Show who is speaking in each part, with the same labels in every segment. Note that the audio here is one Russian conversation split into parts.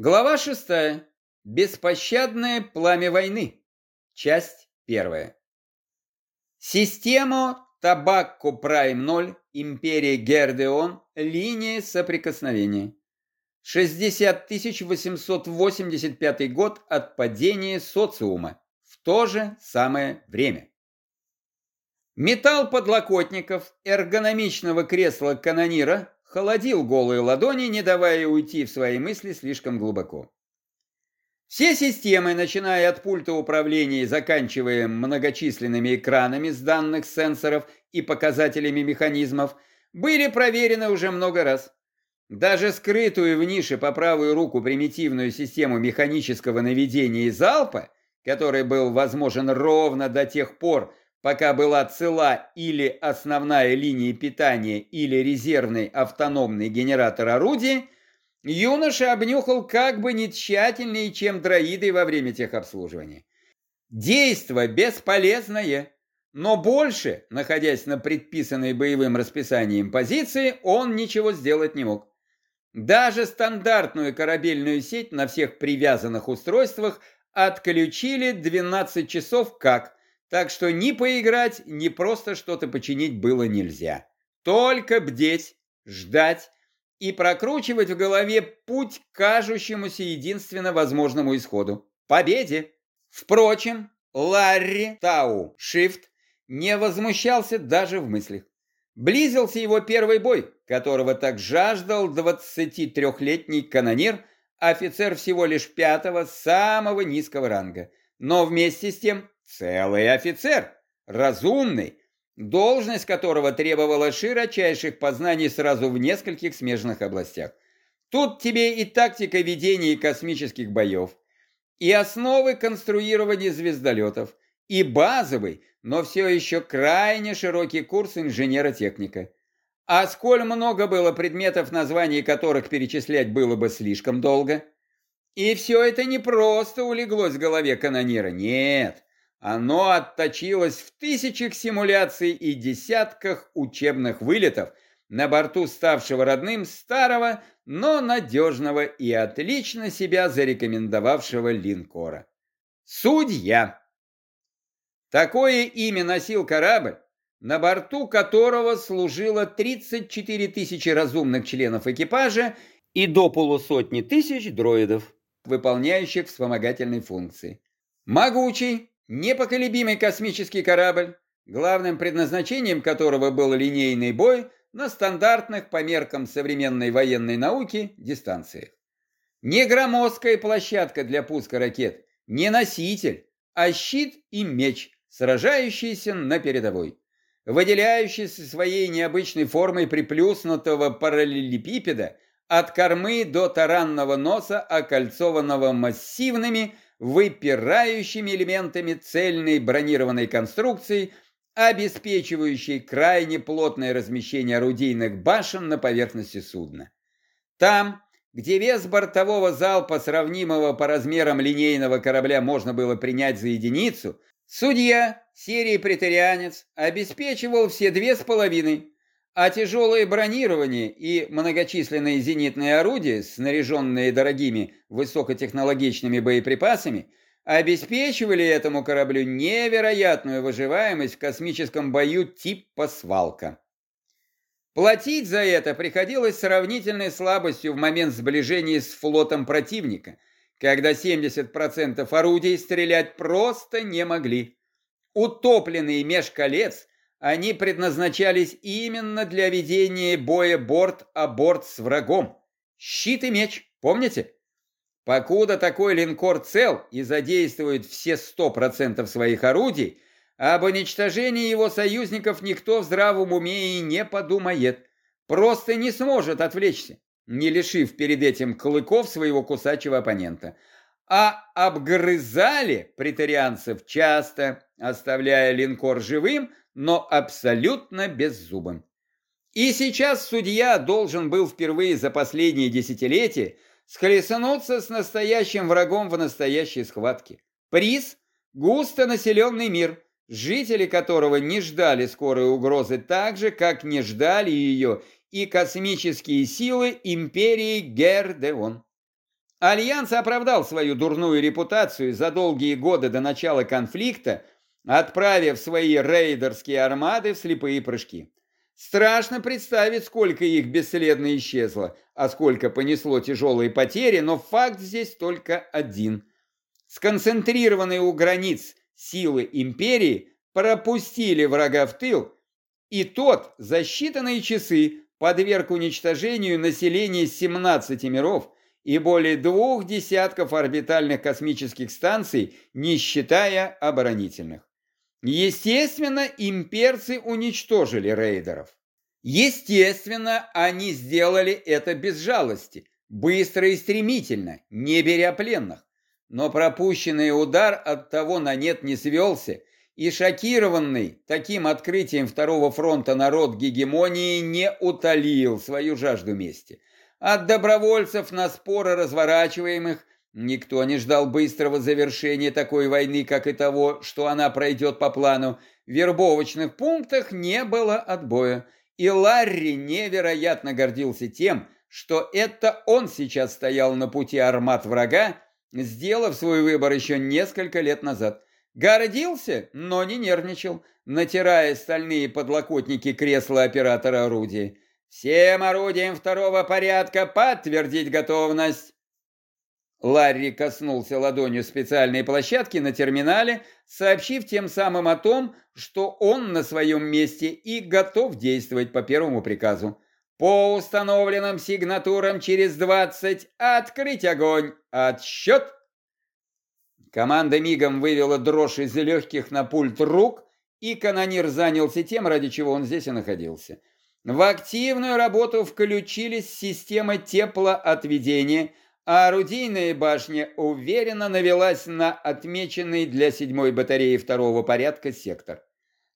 Speaker 1: Глава шестая. Беспощадное пламя войны. Часть первая. Система Табакко Прайм 0, Империя Гердеон, линия соприкосновения. 60 885 год от падения социума. В то же самое время. Металл подлокотников эргономичного кресла канонира холодил голые ладони, не давая уйти в свои мысли слишком глубоко. Все системы, начиная от пульта управления и заканчивая многочисленными экранами с данных сенсоров и показателями механизмов, были проверены уже много раз. Даже скрытую в нише по правую руку примитивную систему механического наведения и залпа, который был возможен ровно до тех пор, пока была цела или основная линия питания, или резервный автономный генератор орудия, юноша обнюхал как бы не тщательнее, чем дроиды во время техобслуживания. Действо бесполезное, но больше, находясь на предписанной боевым расписанием позиции, он ничего сделать не мог. Даже стандартную корабельную сеть на всех привязанных устройствах отключили 12 часов как, так что ни поиграть, ни просто что-то починить было нельзя. Только бдеть, ждать и прокручивать в голове путь к кажущемуся единственно возможному исходу – победе. Впрочем, Ларри Тау Шифт не возмущался даже в мыслях. Близился его первый бой, которого так жаждал 23-летний канонир, офицер всего лишь пятого, самого низкого ранга. Но вместе с тем целый офицер, разумный, должность которого требовала широчайших познаний сразу в нескольких смежных областях. Тут тебе и тактика ведения космических боев, и основы конструирования звездолетов, и базовый, но все еще крайне широкий курс инженера-техника. А сколь много было предметов, названий которых перечислять было бы слишком долго. И все это не просто улеглось в голове канонира, нет. Оно отточилось в тысячах симуляций и десятках учебных вылетов на борту ставшего родным старого, но надежного и отлично себя зарекомендовавшего линкора. Судья. Такое имя носил корабль, на борту которого служило 34 тысячи разумных членов экипажа и до полусотни тысяч дроидов, выполняющих вспомогательные функции. Могучий, Непоколебимый космический корабль, главным предназначением которого был линейный бой на стандартных по меркам современной военной науки дистанциях. Не громоздкая площадка для пуска ракет, не носитель, а щит и меч, сражающийся на передовой. Выделяющийся своей необычной формой приплюснутого параллелепипеда от кормы до таранного носа, окольцованного массивными, выпирающими элементами цельной бронированной конструкции, обеспечивающей крайне плотное размещение орудийных башен на поверхности судна. Там, где вес бортового залпа, сравнимого по размерам линейного корабля, можно было принять за единицу, судья серии «Претарианец» обеспечивал все две с половиной, а тяжелое бронирование и многочисленные зенитные орудия, снаряженные дорогими высокотехнологичными боеприпасами, обеспечивали этому кораблю невероятную выживаемость в космическом бою типа свалка. Платить за это приходилось сравнительной слабостью в момент сближения с флотом противника, когда 70% орудий стрелять просто не могли. Утопленные меж колец – они предназначались именно для ведения боя борт о борт с врагом. Щит и меч, помните? Покуда такой линкор цел и задействует все 100% своих орудий, об уничтожении его союзников никто в здравом уме и не подумает. Просто не сможет отвлечься, не лишив перед этим клыков своего кусачего оппонента. А обгрызали претарианцев часто, оставляя линкор живым, но абсолютно беззубым. И сейчас судья должен был впервые за последние десятилетия схлестнуться с настоящим врагом в настоящей схватке. Приз – густонаселенный мир, жители которого не ждали скорой угрозы так же, как не ждали ее и космические силы империи Гердеон. Альянс оправдал свою дурную репутацию за долгие годы до начала конфликта, отправив свои рейдерские армады в слепые прыжки. Страшно представить, сколько их бесследно исчезло, а сколько понесло тяжелые потери, но факт здесь только один. Сконцентрированные у границ силы империи пропустили врага в тыл, и тот за считанные часы подверг уничтожению население 17 миров и более двух десятков орбитальных космических станций, не считая оборонительных. Естественно, имперцы уничтожили рейдеров. Естественно, они сделали это без жалости, быстро и стремительно, не беря пленных. Но пропущенный удар от того на нет не свелся, и шокированный таким открытием Второго фронта народ гегемонии не утолил свою жажду мести. От добровольцев на споры разворачиваемых никто не ждал быстрого завершения такой войны, как и того, что она пройдет по плану. В вербовочных пунктах не было отбоя, и Ларри невероятно гордился тем, что это он сейчас стоял на пути армат врага, сделав свой выбор еще несколько лет назад. Гордился, но не нервничал, натирая стальные подлокотники кресла оператора орудия. «Всем орудиям второго порядка подтвердить готовность!» Ларри коснулся ладонью специальной площадки на терминале, сообщив тем самым о том, что он на своем месте и готов действовать по первому приказу. По установленным сигнатурам через 20 открыть огонь. Отсчет Команда мигом вывела дрожь из легких на пульт рук, и канонир занялся тем, ради чего он здесь и находился. В активную работу включились системы теплоотведения, а орудийная башня уверенно навелась на отмеченный для седьмой батареи второго порядка сектор.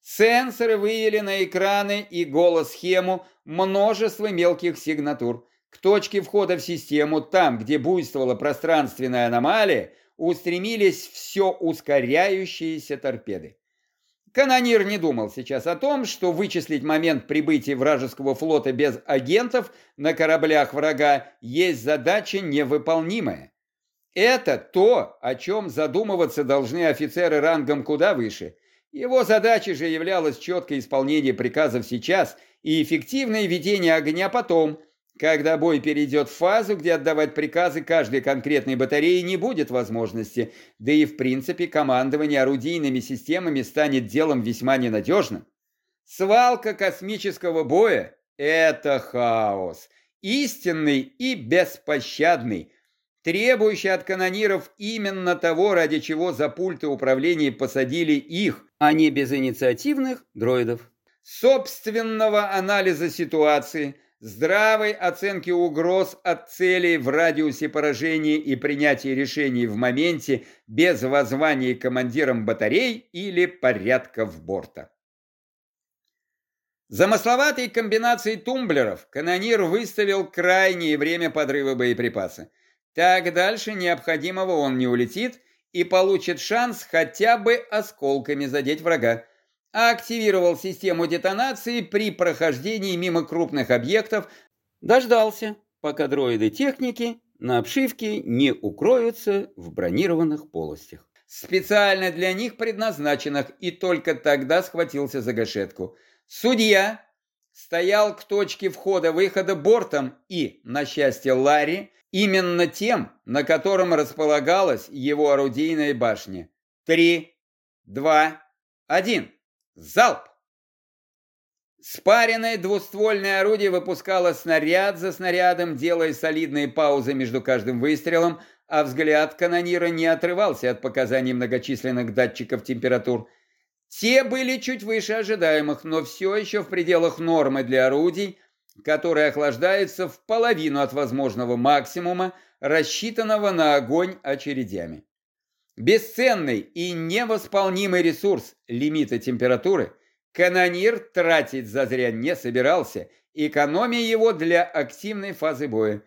Speaker 1: Сенсоры вывели на экраны и голос-схему множество мелких сигнатур. К точке входа в систему, там, где буйствовала пространственная аномалия, устремились все ускоряющиеся торпеды. Канонир не думал сейчас о том, что вычислить момент прибытия вражеского флота без агентов на кораблях врага есть задача невыполнимая. Это то, о чем задумываться должны офицеры рангом куда выше. Его задачей же являлось четкое исполнение приказов сейчас и эффективное ведение огня потом – когда бой перейдет в фазу, где отдавать приказы каждой конкретной батареи не будет возможности, да и в принципе командование орудийными системами станет делом весьма ненадежным. Свалка космического боя – это хаос, истинный и беспощадный, требующий от канониров именно того, ради чего за пульты управления посадили их, а не безинициативных дроидов. Собственного анализа ситуации – здравой оценки угроз от целей в радиусе поражения и принятия решений в моменте без воззвания командирам батарей или порядков борта. Замысловатой комбинацией тумблеров канонир выставил крайнее время подрыва боеприпаса. Так дальше необходимого он не улетит и получит шанс хотя бы осколками задеть врага активировал систему детонации при прохождении мимо крупных объектов, дождался, пока дроиды техники на обшивке не укроются в бронированных полостях. Специально для них предназначенных, и только тогда схватился за гашетку. Судья стоял к точке входа-выхода бортом и, на счастье Ларри, именно тем, на котором располагалась его орудийная башня. Три, два, один. Залп! Спаренное двуствольное орудие выпускало снаряд за снарядом, делая солидные паузы между каждым выстрелом, а взгляд канонира не отрывался от показаний многочисленных датчиков температур. Те были чуть выше ожидаемых, но все еще в пределах нормы для орудий, которые охлаждаются в половину от возможного максимума, рассчитанного на огонь очередями. Бесценный и невосполнимый ресурс лимита температуры канонир тратить зазря не собирался, экономя его для активной фазы боя.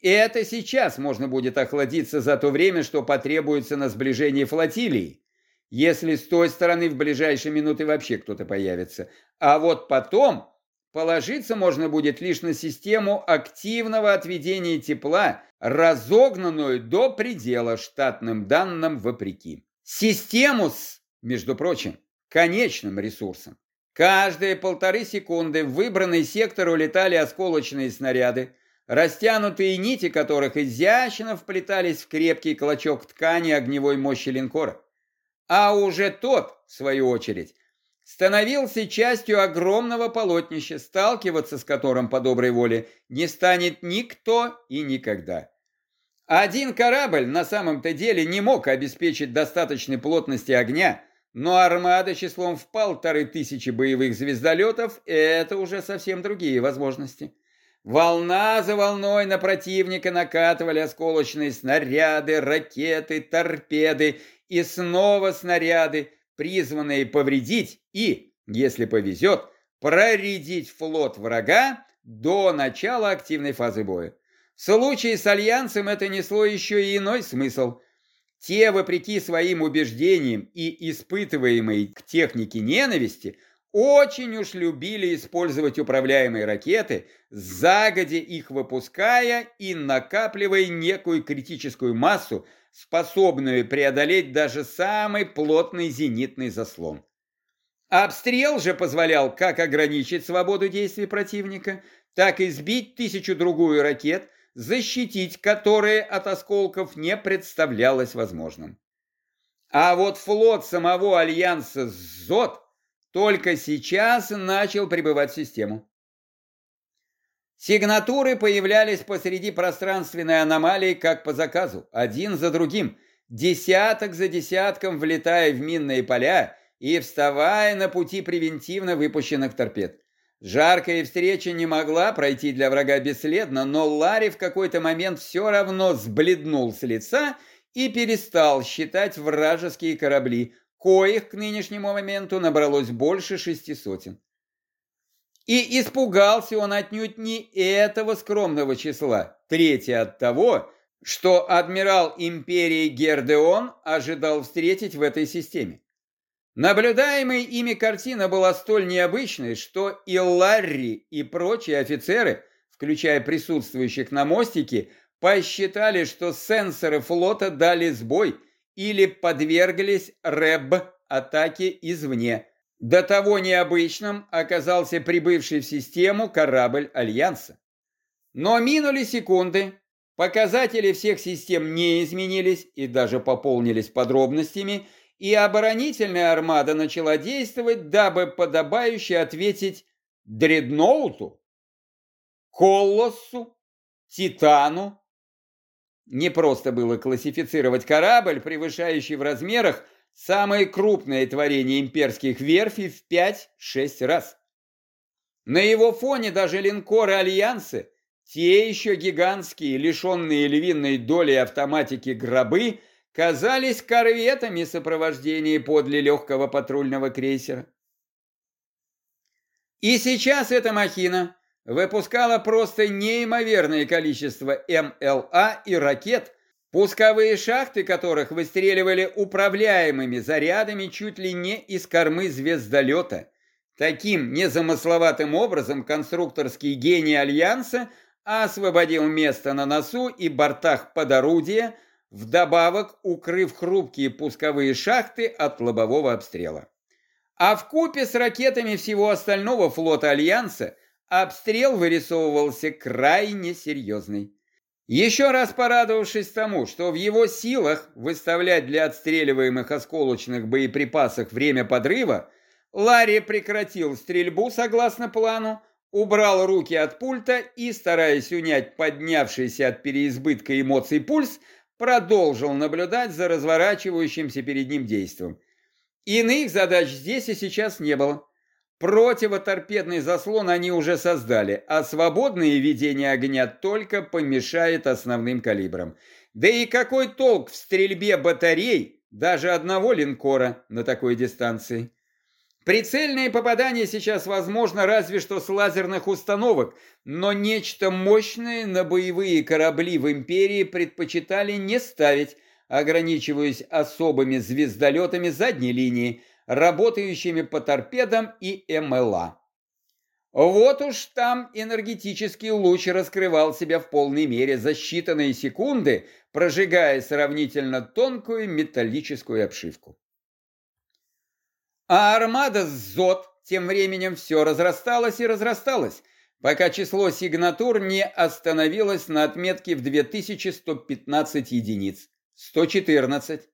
Speaker 1: И это сейчас можно будет охладиться за то время, что потребуется на сближение флотилии, если с той стороны в ближайшие минуты вообще кто-то появится. А вот потом положиться можно будет лишь на систему активного отведения тепла, разогнанную до предела штатным данным вопреки. Систему с, между прочим, конечным ресурсом. Каждые полторы секунды в выбранный сектор улетали осколочные снаряды, растянутые нити которых изящно вплетались в крепкий клочок ткани огневой мощи линкора. А уже тот, в свою очередь, становился частью огромного полотнища, сталкиваться с которым по доброй воле не станет никто и никогда. Один корабль на самом-то деле не мог обеспечить достаточной плотности огня, но армада числом в полторы тысячи боевых звездолетов – это уже совсем другие возможности. Волна за волной на противника накатывали осколочные снаряды, ракеты, торпеды и снова снаряды, призванные повредить и, если повезет, проредить флот врага до начала активной фазы боя. В случае с Альянсом это несло еще и иной смысл. Те, вопреки своим убеждениям и испытываемой к технике ненависти, очень уж любили использовать управляемые ракеты, загодя их выпуская и накапливая некую критическую массу, способную преодолеть даже самый плотный зенитный заслон. Обстрел же позволял как ограничить свободу действий противника, так и сбить тысячу-другую ракет, защитить которые от осколков не представлялось возможным. А вот флот самого Альянса ЗОТ только сейчас начал прибывать в систему. Сигнатуры появлялись посреди пространственной аномалии, как по заказу, один за другим, десяток за десятком влетая в минные поля и вставая на пути превентивно выпущенных торпед. Жаркая встреча не могла пройти для врага бесследно, но Ларри в какой-то момент все равно сбледнул с лица и перестал считать вражеские корабли, коих к нынешнему моменту набралось больше шести сотен. И испугался он отнюдь не этого скромного числа, третье от того, что адмирал империи Гердеон ожидал встретить в этой системе. Наблюдаемая ими картина была столь необычной, что и Ларри, и прочие офицеры, включая присутствующих на мостике, посчитали, что сенсоры флота дали сбой или подверглись РЭБ атаке извне, до того необычным оказался прибывший в систему корабль Альянса. Но минули секунды, показатели всех систем не изменились и даже пополнились подробностями, и оборонительная армада начала действовать, дабы подобающе ответить Дредноуту, Колоссу, Титану. Не просто было классифицировать корабль, превышающий в размерах Самое крупное творение имперских верфей в 5-6 раз. На его фоне даже линкоры Альянсы, те еще гигантские, лишенные львиной доли автоматики гробы, казались корветами сопровождения подле легкого патрульного крейсера. И сейчас эта махина выпускала просто неимоверное количество МЛА и ракет, пусковые шахты которых выстреливали управляемыми зарядами чуть ли не из кормы звездолета. Таким незамысловатым образом конструкторский гений Альянса освободил место на носу и бортах под орудие, вдобавок укрыв хрупкие пусковые шахты от лобового обстрела. А в купе с ракетами всего остального флота Альянса обстрел вырисовывался крайне серьезный. Еще раз порадовавшись тому, что в его силах выставлять для отстреливаемых осколочных боеприпасов время подрыва, Ларри прекратил стрельбу согласно плану, убрал руки от пульта и, стараясь унять поднявшийся от переизбытка эмоций пульс, продолжил наблюдать за разворачивающимся перед ним действием. Иных задач здесь и сейчас не было. Противоторпедный заслон они уже создали, а свободное ведение огня только помешает основным калибрам. Да и какой толк в стрельбе батарей даже одного линкора на такой дистанции? Прицельное попадание сейчас возможно разве что с лазерных установок, но нечто мощное на боевые корабли в Империи предпочитали не ставить, ограничиваясь особыми звездолетами задней линии – работающими по торпедам и МЛА. Вот уж там энергетический луч раскрывал себя в полной мере за считанные секунды, прожигая сравнительно тонкую металлическую обшивку. А армада ЗОТ тем временем все разрасталась и разрасталась, пока число сигнатур не остановилось на отметке в 2115 единиц. 114.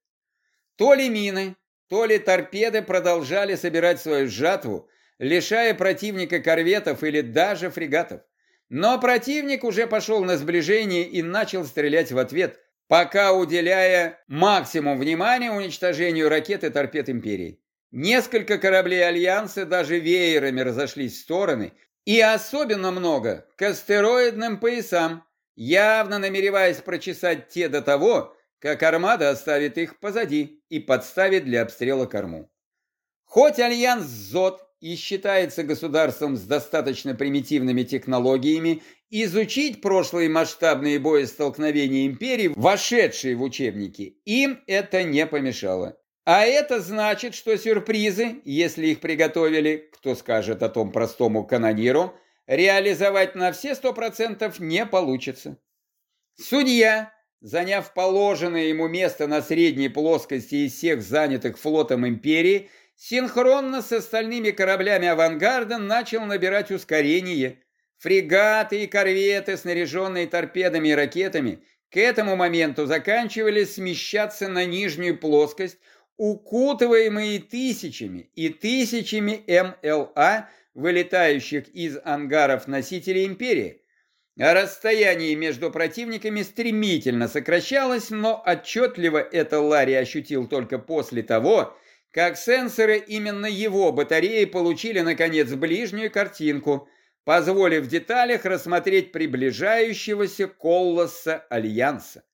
Speaker 1: То ли мины, то ли торпеды продолжали собирать свою жатву, лишая противника корветов или даже фрегатов. Но противник уже пошел на сближение и начал стрелять в ответ, пока уделяя максимум внимания уничтожению ракет и торпед Империи. Несколько кораблей Альянса даже веерами разошлись в стороны, и особенно много к астероидным поясам, явно намереваясь прочесать те до того, как армада оставит их позади и подставит для обстрела корму. Хоть Альянс ЗОТ и считается государством с достаточно примитивными технологиями, изучить прошлые масштабные боестолкновения империи, вошедшие в учебники, им это не помешало. А это значит, что сюрпризы, если их приготовили, кто скажет о том простому канониру, реализовать на все сто процентов не получится. Судья, заняв положенное ему место на средней плоскости из всех занятых флотом империи, синхронно с остальными кораблями авангарда начал набирать ускорение. Фрегаты и корветы, снаряженные торпедами и ракетами, к этому моменту заканчивали смещаться на нижнюю плоскость, укутываемые тысячами и тысячами МЛА, вылетающих из ангаров носителей империи. А расстояние между противниками стремительно сокращалось, но отчетливо это Ларри ощутил только после того, как сенсоры именно его батареи получили, наконец, ближнюю картинку, позволив в деталях рассмотреть приближающегося колосса Альянса.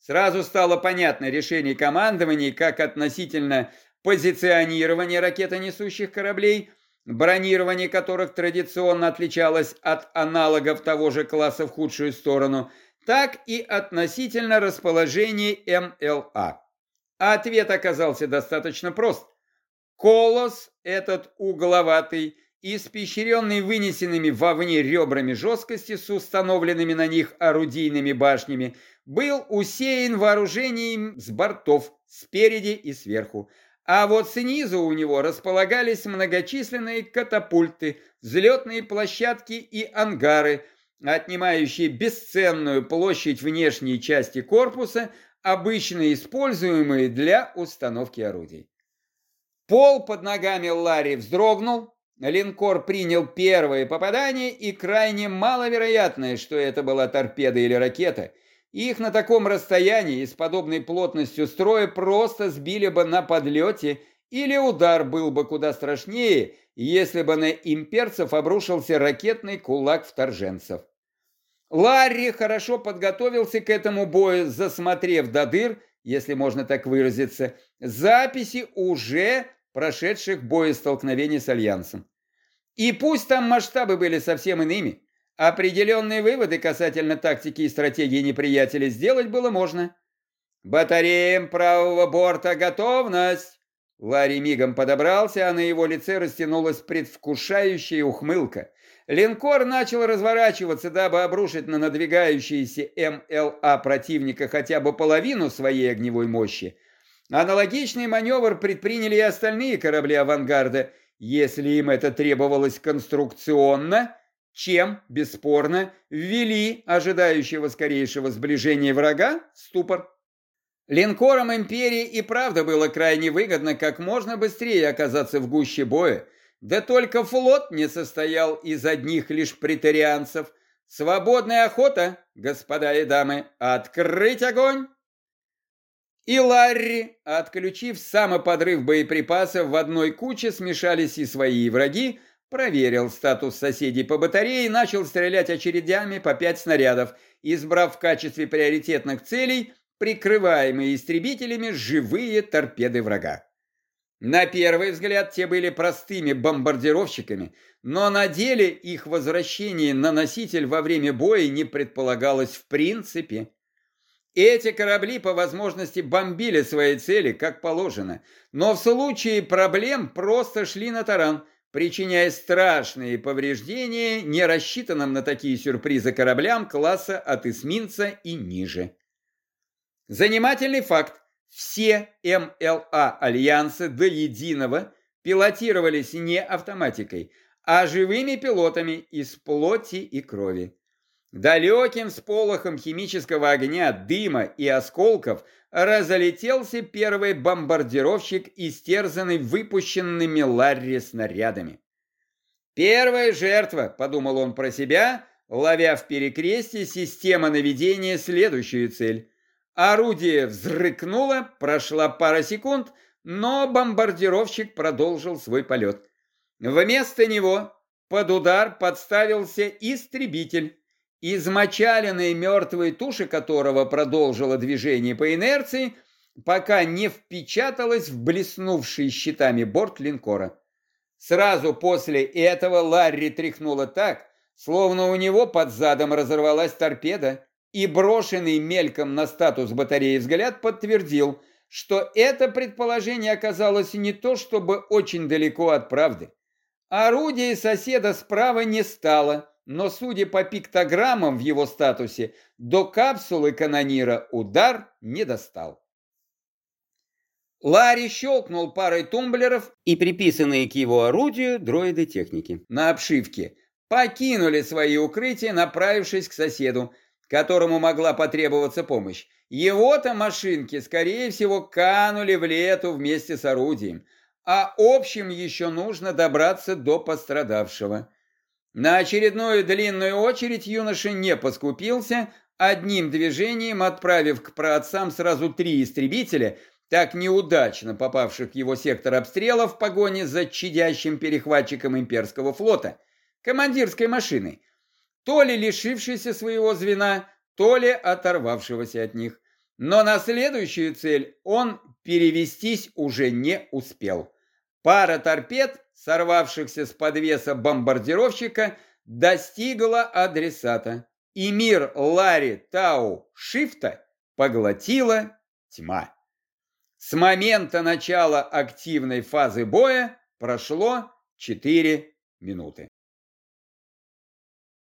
Speaker 1: Сразу стало понятно решение командования как относительно позиционирования ракетонесущих кораблей, бронирование которых традиционно отличалось от аналогов того же класса в худшую сторону, так и относительно расположения МЛА. Ответ оказался достаточно прост. Колос этот угловатый, испещренный вынесенными вовне ребрами жесткости с установленными на них орудийными башнями, был усеян вооружением с бортов, спереди и сверху. А вот снизу у него располагались многочисленные катапульты, взлетные площадки и ангары, отнимающие бесценную площадь внешней части корпуса, обычно используемые для установки орудий. Пол под ногами Ларри вздрогнул, линкор принял первое попадание, и крайне маловероятное, что это была торпеда или ракета. Их на таком расстоянии с подобной плотностью строя просто сбили бы на подлете, или удар был бы куда страшнее, если бы на имперцев обрушился ракетный кулак вторженцев. Ларри хорошо подготовился к этому бою, засмотрев до дыр, если можно так выразиться, записи уже прошедших боестолкновений с Альянсом. И пусть там масштабы были совсем иными, определенные выводы касательно тактики и стратегии неприятеля сделать было можно. «Батареям правого борта готовность!» Ларри мигом подобрался, а на его лице растянулась предвкушающая ухмылка. Линкор начал разворачиваться, дабы обрушить на надвигающиеся МЛА противника хотя бы половину своей огневой мощи. Аналогичный маневр предприняли и остальные корабли авангарда, если им это требовалось конструкционно, чем, бесспорно, ввели ожидающего скорейшего сближения врага в ступор. Линкорам империи и правда было крайне выгодно как можно быстрее оказаться в гуще боя, да только флот не состоял из одних лишь претарианцев. Свободная охота, господа и дамы, открыть огонь! И Ларри, отключив самоподрыв боеприпасов, в одной куче смешались и свои враги, проверил статус соседей по батарее и начал стрелять очередями по пять снарядов, избрав в качестве приоритетных целей прикрываемые истребителями живые торпеды врага. На первый взгляд те были простыми бомбардировщиками, но на деле их возвращение на носитель во время боя не предполагалось в принципе. Эти корабли по возможности бомбили свои цели, как положено, но в случае проблем просто шли на таран, причиняя страшные повреждения не рассчитанным на такие сюрпризы кораблям класса от эсминца и ниже. Занимательный факт. Все МЛА Альянса до единого пилотировались не автоматикой, а живыми пилотами из плоти и крови. Далеким сполохом химического огня, дыма и осколков разлетелся первый бомбардировщик, истерзанный выпущенными Ларри снарядами. «Первая жертва», — подумал он про себя, ловя в перекрестие система наведения следующую цель. Орудие взрыкнуло, прошла пара секунд, но бомбардировщик продолжил свой полет. Вместо него под удар подставился истребитель, измочаленной мертвой туши которого продолжила движение по инерции, пока не впечаталась в блеснувший щитами борт линкора. Сразу после этого Ларри тряхнуло так, словно у него под задом разорвалась торпеда, и брошенный мельком на статус батареи взгляд подтвердил, что это предположение оказалось не то чтобы очень далеко от правды. Орудие соседа справа не стало – но, судя по пиктограммам в его статусе, до капсулы канонира удар не достал. Ларри щелкнул парой тумблеров, и приписанные к его орудию дроиды техники на обшивке покинули свои укрытия, направившись к соседу, которому могла потребоваться помощь. Его-то машинки, скорее всего, канули в лету вместе с орудием, а общим еще нужно добраться до пострадавшего. На очередную длинную очередь юноша не поскупился, одним движением отправив к праотцам сразу три истребителя, так неудачно попавших в его сектор обстрела в погоне за чадящим перехватчиком имперского флота, командирской машины, то ли лишившейся своего звена, то ли оторвавшегося от них. Но на следующую цель он перевестись уже не успел. Пара торпед, сорвавшихся с подвеса бомбардировщика, достигла адресата, и мир Ларри Тау Шифта поглотила тьма. С момента начала активной фазы боя прошло 4 минуты.